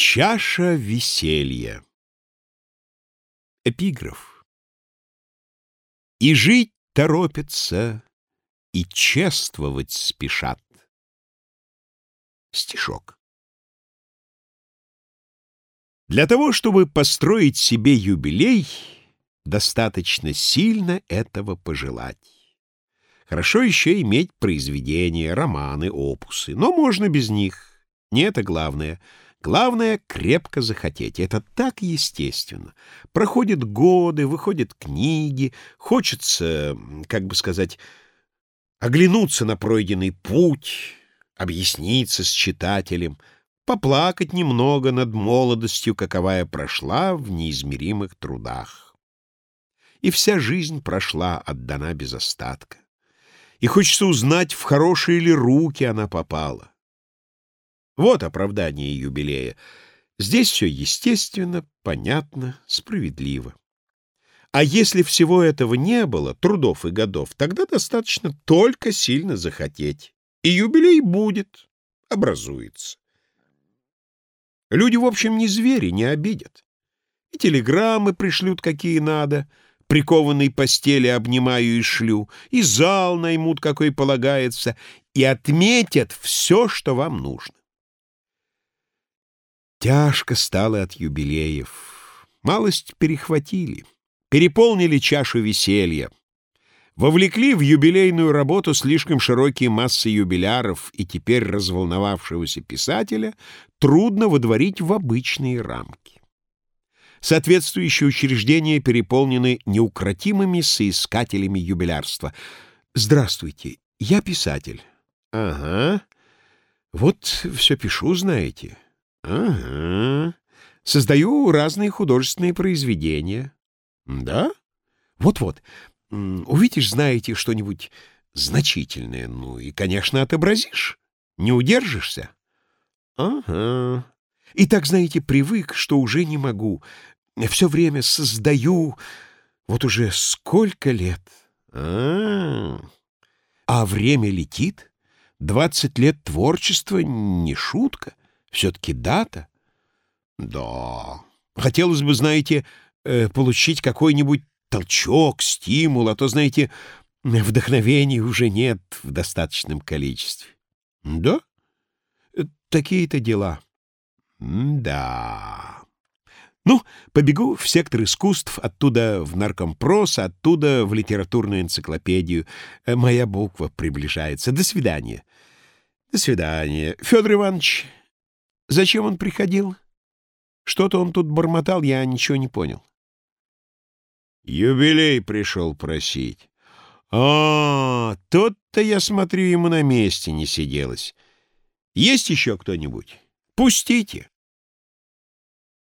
Чаша веселья. Эпиграф. И жить торопятся, и чествовать спешат. Стишок. Для того, чтобы построить себе юбилей, достаточно сильно этого пожелать. Хорошо еще иметь произведения, романы, опусы, но можно без них. Не это главное — Главное — крепко захотеть. Это так естественно. Проходят годы, выходят книги, хочется, как бы сказать, оглянуться на пройденный путь, объясниться с читателем, поплакать немного над молодостью, каковая прошла в неизмеримых трудах. И вся жизнь прошла, отдана без остатка. И хочется узнать, в хорошие ли руки она попала. Вот оправдание юбилея. Здесь все естественно, понятно, справедливо. А если всего этого не было, трудов и годов, тогда достаточно только сильно захотеть. И юбилей будет, образуется. Люди, в общем, не звери, не обидят. И телеграммы пришлют какие надо, прикованной постели обнимаю и шлю, и зал наймут, какой полагается, и отметят все, что вам нужно. Тяжко стало от юбилеев. Малость перехватили, переполнили чашу веселья. Вовлекли в юбилейную работу слишком широкие массы юбиляров, и теперь разволновавшегося писателя трудно выдворить в обычные рамки. Соответствующие учреждения переполнены неукротимыми соискателями юбилярства. «Здравствуйте, я писатель». «Ага, вот все пишу, знаете». Создаю разные художественные произведения. Да? Вот-вот. Увидишь, знаете, что-нибудь значительное, ну и, конечно, отобразишь. Не удержишься? Ага. И так, знаете, привык, что уже не могу. Все время создаю, вот уже сколько лет. А, -а, -а. а время летит. Двадцать лет творчества — не шутка. Все-таки дата? Да. Хотелось бы, знаете, э, получить какой-нибудь толчок, стимул, а то, знаете, вдохновения уже нет в достаточном количестве. Да? Э, такие-то дела. Да. Ну, побегу в сектор искусств, оттуда в наркомпрос, оттуда в литературную энциклопедию. Э, моя буква приближается. До свидания. До свидания. Федор Иванович, Зачем он приходил? Что-то он тут бормотал, я ничего не понял. Юбилей пришел просить. А, тот-то, я смотрю, ему на месте не сиделось. Есть еще кто-нибудь? Пустите.